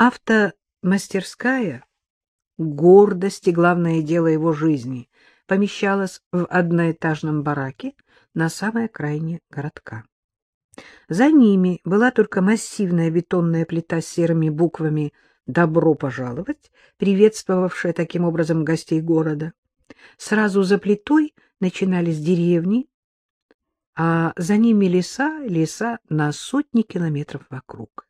Автомастерская, гордость и главное дело его жизни, помещалась в одноэтажном бараке на самой окраине городка. За ними была только массивная бетонная плита с серыми буквами «Добро пожаловать», приветствовавшая таким образом гостей города. Сразу за плитой начинались деревни, а за ними леса, леса на сотни километров вокруг.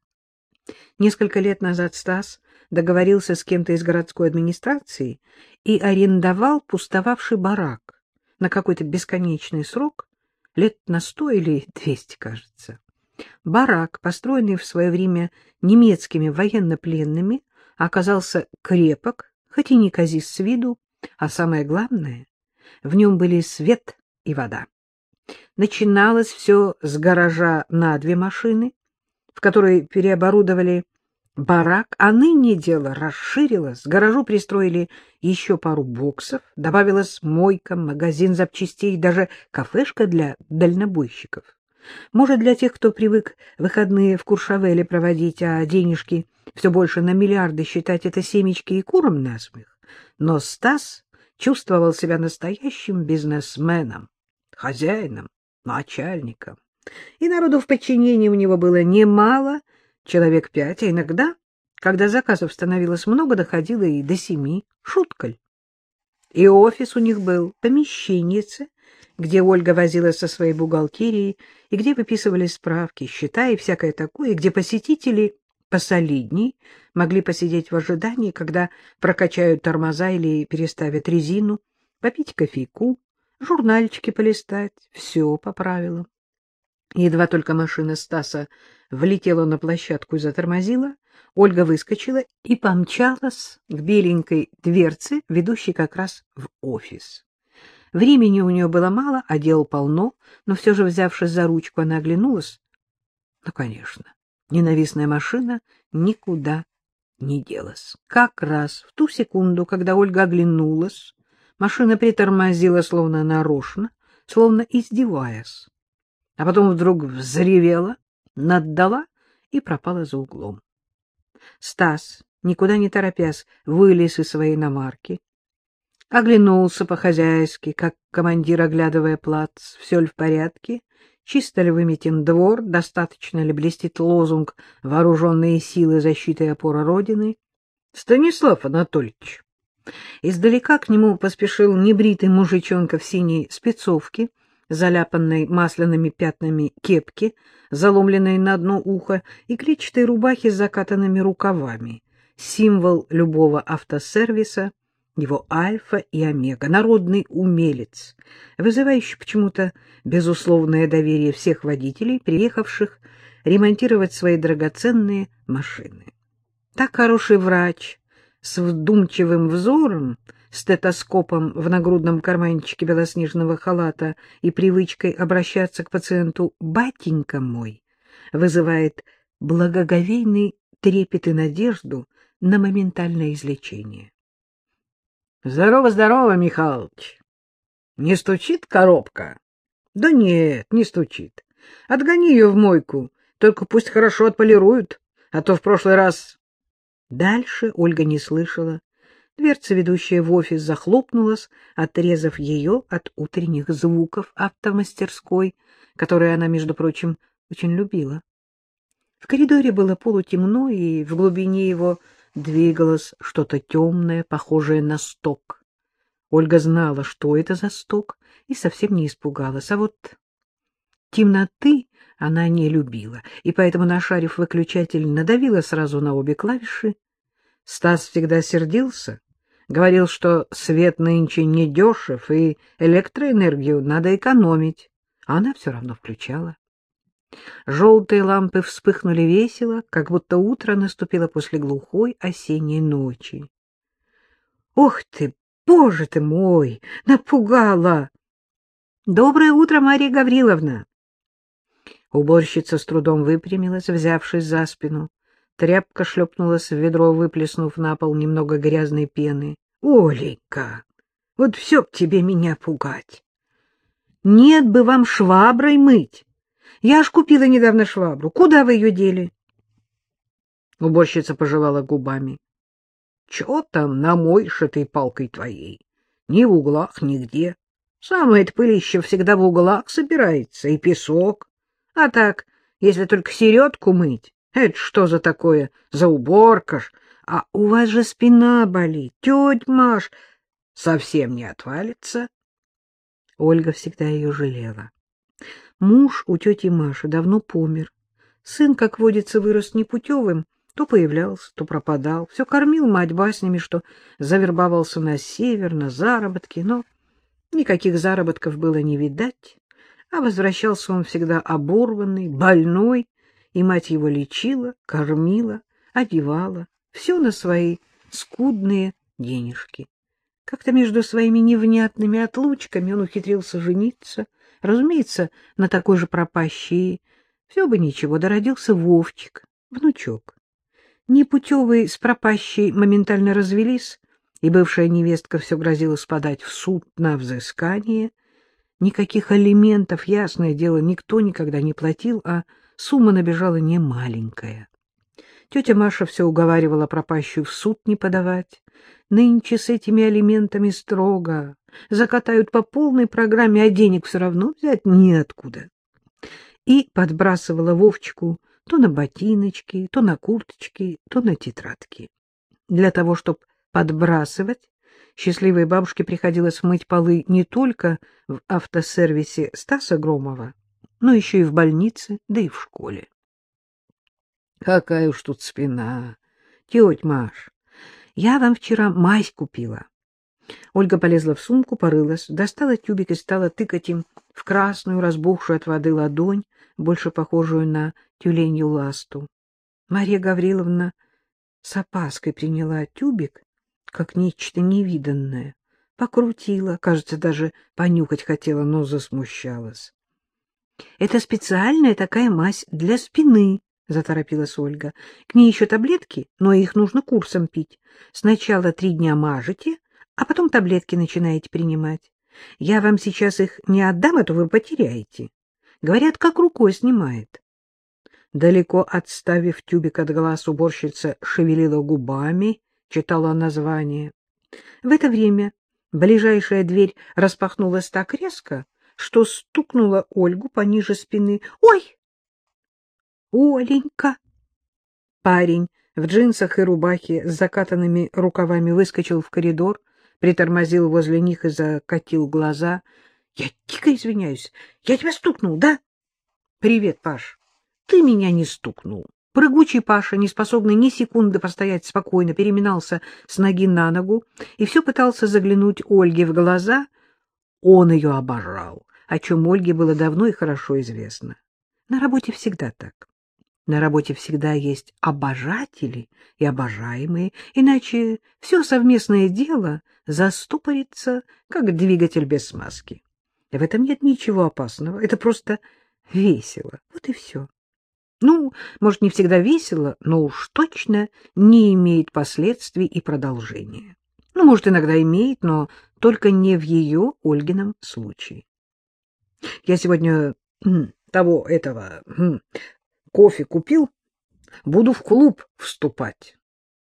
Несколько лет назад Стас договорился с кем-то из городской администрации и арендовал пустовавший барак на какой-то бесконечный срок, лет на сто или двести, кажется. Барак, построенный в свое время немецкими военнопленными, оказался крепок, хоть и не казист с виду, а самое главное, в нем были свет и вода. Начиналось все с гаража на две машины, в который переоборудовали барак, а ныне дело расширилось, к гаражу пристроили еще пару боксов, добавилась мойка, магазин запчастей, даже кафешка для дальнобойщиков. Может, для тех, кто привык выходные в Куршавеле проводить, а денежки все больше на миллиарды считать это семечки и куром насмех. Но Стас чувствовал себя настоящим бизнесменом, хозяином, начальником. И народу в подчинении у него было немало, человек пять, а иногда, когда заказов становилось много, доходило и до семи, шуткаль. И офис у них был помещеннице, где Ольга возилась со своей бухгалтерией, и где выписывали справки, счета и всякое такое, и где посетители посолидней могли посидеть в ожидании, когда прокачают тормоза или переставят резину, попить кофейку, журнальчики полистать, все по правилам. Едва только машина Стаса влетела на площадку и затормозила, Ольга выскочила и помчалась к беленькой дверце, ведущей как раз в офис. Времени у нее было мало, а дел полно, но все же, взявшись за ручку, она оглянулась. Ну, конечно, ненавистная машина никуда не делась. Как раз в ту секунду, когда Ольга оглянулась, машина притормозила словно нарочно, словно издеваясь а потом вдруг взревела, наддала и пропала за углом. Стас, никуда не торопясь, вылез из своей иномарки, оглянулся по-хозяйски, как командир, оглядывая плац, все ли в порядке, чисто ли выметен двор, достаточно ли блестит лозунг «Вооруженные силы защиты и опора Родины». Станислав Анатольевич. Издалека к нему поспешил небритый мужичонка в синей спецовке, заляпанной масляными пятнами кепки, заломленной на одно ухо, и клетчатой рубахи с закатанными рукавами. Символ любого автосервиса, его альфа и омега, народный умелец, вызывающий почему-то безусловное доверие всех водителей, приехавших ремонтировать свои драгоценные машины. Так хороший врач с вдумчивым взором стетоскопом в нагрудном карманчике белоснежного халата и привычкой обращаться к пациенту «батенька мой» вызывает благоговейный трепет и надежду на моментальное излечение. — Здорово, здорово, Михалыч. Не стучит коробка? — Да нет, не стучит. Отгони ее в мойку, только пусть хорошо отполируют, а то в прошлый раз... Дальше Ольга не слышала Дверца, ведущая в офис, захлопнулась, отрезав ее от утренних звуков автомастерской, которые она, между прочим, очень любила. В коридоре было полутемно, и в глубине его двигалось что-то темное, похожее на сток. Ольга знала, что это за сток, и совсем не испугалась. А вот темноты она не любила, и поэтому, нашарив выключатель, надавила сразу на обе клавиши. Стас всегда сердился, Говорил, что свет нынче не дешев, и электроэнергию надо экономить. А она все равно включала. Желтые лампы вспыхнули весело, как будто утро наступило после глухой осенней ночи. — Ох ты, боже ты мой! Напугала! — Доброе утро, Мария Гавриловна! Уборщица с трудом выпрямилась, взявшись за спину. Тряпка шлепнулась в ведро, выплеснув на пол немного грязной пены. — Оленька, вот все к тебе меня пугать. Нет бы вам шваброй мыть. Я аж купила недавно швабру. Куда вы ее дели? Уборщица пожевала губами. — Чё там намоешь этой палкой твоей? Ни в углах, нигде. Самое-то пылище всегда в углах собирается, и песок. А так, если только середку мыть, это что за такое, за уборка ж? А у вас же спина болит, тетя Маш, совсем не отвалится. Ольга всегда ее жалела. Муж у тети Маши давно помер. Сын, как водится, вырос непутевым, то появлялся, то пропадал. Все кормил мать баснями, что завербовался на север, на заработки, но никаких заработков было не видать, а возвращался он всегда оборванный, больной, и мать его лечила, кормила, одевала, все на свои скудные денежки. Как-то между своими невнятными отлучками он ухитрился жениться, разумеется, на такой же пропащей. Все бы ничего, дородился Вовчик, внучок. Непутевые с пропащей моментально развелись, и бывшая невестка все грозилась подать в суд на взыскание. Никаких алиментов, ясное дело, никто никогда не платил, а сумма набежала немаленькая. Тетя Маша все уговаривала пропащую в суд не подавать. Нынче с этими алиментами строго. Закатают по полной программе, а денег все равно взять неоткуда. И подбрасывала Вовчику то на ботиночки, то на курточки, то на тетрадки. Для того, чтобы подбрасывать, счастливой бабушке приходилось мыть полы не только в автосервисе Стаса Громова, но еще и в больнице, да и в школе. Какая уж тут спина! Тетя Маш, я вам вчера мазь купила. Ольга полезла в сумку, порылась, достала тюбик и стала тыкать им в красную, разбухшую от воды ладонь, больше похожую на тюленью ласту. Марья Гавриловна с опаской приняла тюбик, как нечто невиданное, покрутила, кажется, даже понюхать хотела, но засмущалась. — Это специальная такая мазь для спины, — заторопилась Ольга. — К ней еще таблетки, но их нужно курсом пить. Сначала три дня мажете, а потом таблетки начинаете принимать. Я вам сейчас их не отдам, а то вы потеряете. Говорят, как рукой снимает. Далеко отставив тюбик от глаз, уборщица шевелила губами, читала название. В это время ближайшая дверь распахнулась так резко, что стукнула Ольгу пониже спины. «Ой! Оленька!» Парень в джинсах и рубахе с закатанными рукавами выскочил в коридор, притормозил возле них и закатил глаза —— Я дико извиняюсь. Я тебя стукнул, да? — Привет, Паш. Ты меня не стукнул. Прыгучий Паша, не способный ни секунды постоять спокойно, переминался с ноги на ногу и все пытался заглянуть Ольге в глаза. Он ее обожал, о чем Ольге было давно и хорошо известно. На работе всегда так. На работе всегда есть обожатели и обожаемые, иначе все совместное дело застопорится, как двигатель без смазки. В этом нет ничего опасного. Это просто весело. Вот и все. Ну, может, не всегда весело, но уж точно не имеет последствий и продолжения. Ну, может, иногда имеет, но только не в ее, Ольгином, случае. Я сегодня того, этого, кофе купил, буду в клуб вступать.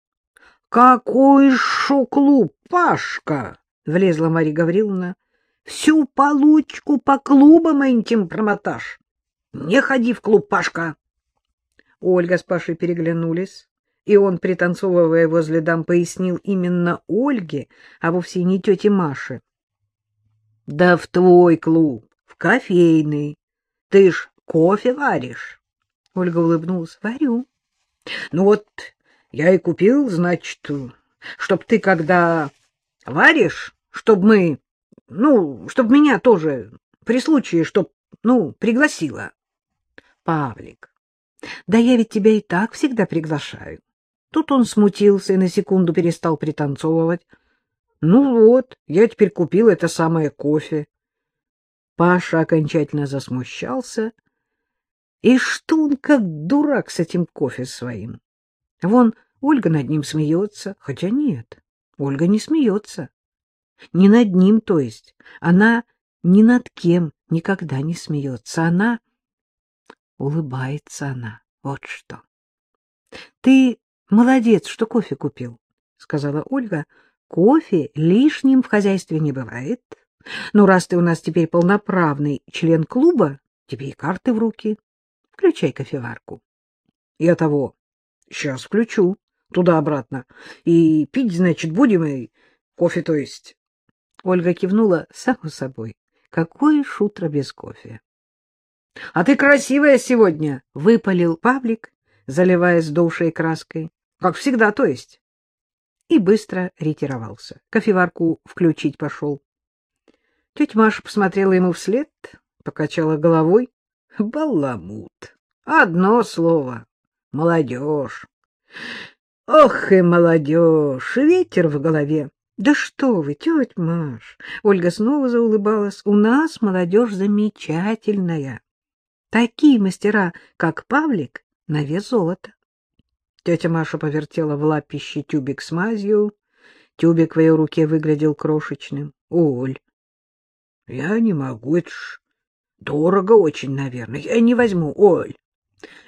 — Какой шо клуб, Пашка? — влезла Марья Гавриловна. Всю получку по клубам этим промоташь. Не ходи в клуб, Пашка. Ольга с Пашей переглянулись, и он, пританцовывая возле дам, пояснил именно Ольге, а вовсе не тете Маше. — Да в твой клуб, кофейный. Ты ж кофе варишь. Ольга улыбнулась. — Варю. — Ну вот, я и купил, значит, чтоб ты, когда варишь, чтоб мы ну, чтобы меня тоже при случае, чтоб, ну, пригласила. Павлик, да я ведь тебя и так всегда приглашаю. Тут он смутился и на секунду перестал пританцовывать. Ну вот, я теперь купил это самое кофе. Паша окончательно засмущался. И что он как дурак с этим кофе своим? Вон Ольга над ним смеется, хотя нет, Ольга не смеется. Не над ним, то есть. Она ни над кем никогда не смеется. Она улыбается она. Вот что. Ты — Молодец, что кофе купил, — сказала Ольга. — Кофе лишним в хозяйстве не бывает. Но раз ты у нас теперь полноправный член клуба, тебе и карты в руки. Включай кофеварку. — Я того. Сейчас включу. Туда-обратно. И пить, значит, будем, и кофе, то есть. Ольга кивнула, само собой. Какое шутро без кофе. — А ты красивая сегодня! — выпалил Павлик, заливаясь до краской. — Как всегда, то есть. И быстро ретировался. Кофеварку включить пошел. Тетя Маша посмотрела ему вслед, покачала головой. — Баламут. Одно слово. Молодежь. Ох и молодежь! Ветер в голове. Да что вы, тетя Маш! Ольга снова заулыбалась. У нас молодежь замечательная. Такие мастера, как Павлик, на вес золота. Тетя Маша повертела в лапище тюбик с мазью. Тюбик в ее руке выглядел крошечным. — Оль, я не могу, это ж дорого очень, наверное. Я не возьму, Оль.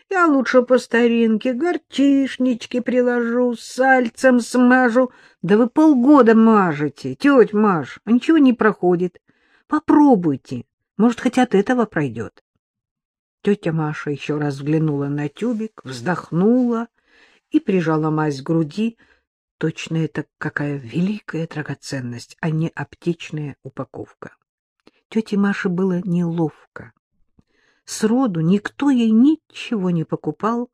Я лучше по старинке горчишнички приложу, сальцем смажу. Да вы полгода мажете, тетя Маш, а ничего не проходит. Попробуйте, может, хоть от этого пройдет. Тетя Маша еще раз взглянула на тюбик, вздохнула и прижала мазь к груди. Точно это какая великая драгоценность, а не аптечная упаковка. Тете Маше было неловко. Сроду никто ей ничего не покупал.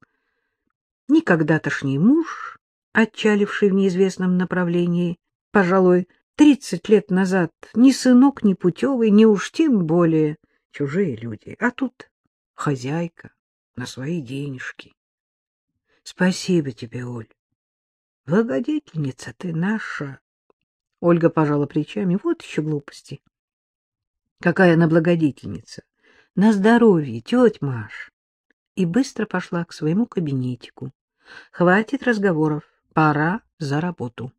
Ни когда-тошний муж, отчаливший в неизвестном направлении, пожалуй, тридцать лет назад, ни сынок, ни путевый, ни уж тем более чужие люди. А тут хозяйка на свои денежки. Спасибо тебе, Оль. Благодетельница ты наша. Ольга пожала плечами. Вот еще глупости. Какая она благодетельница. На здоровье, тетя Маш. И быстро пошла к своему кабинетику. Хватит разговоров, пора за работу.